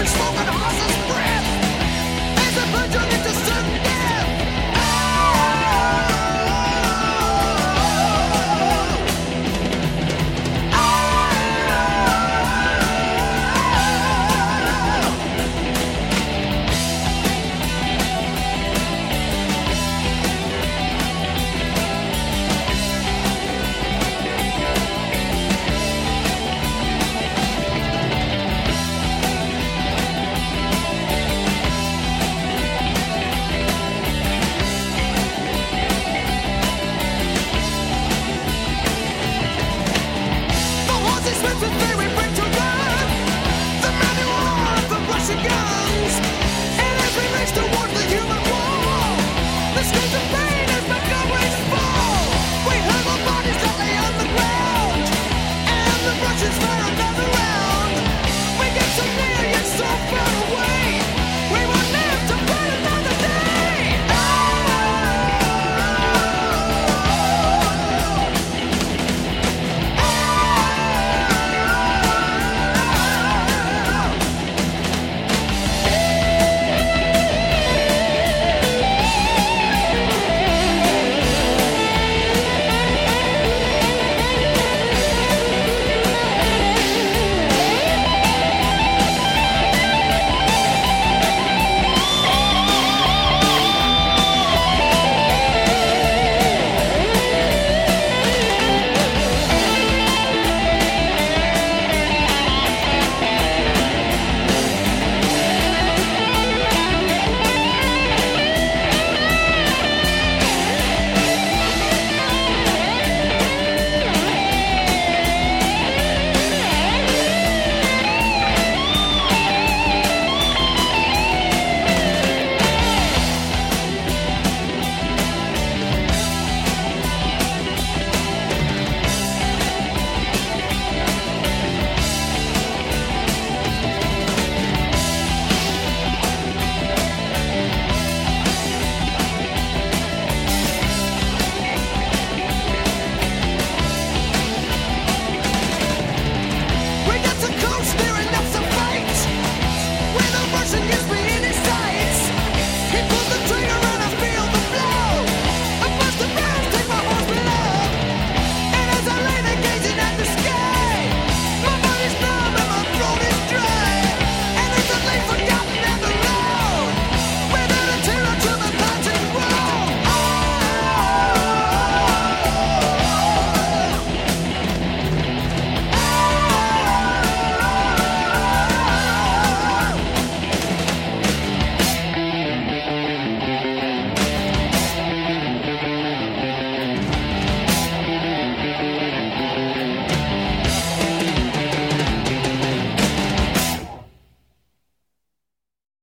been smoking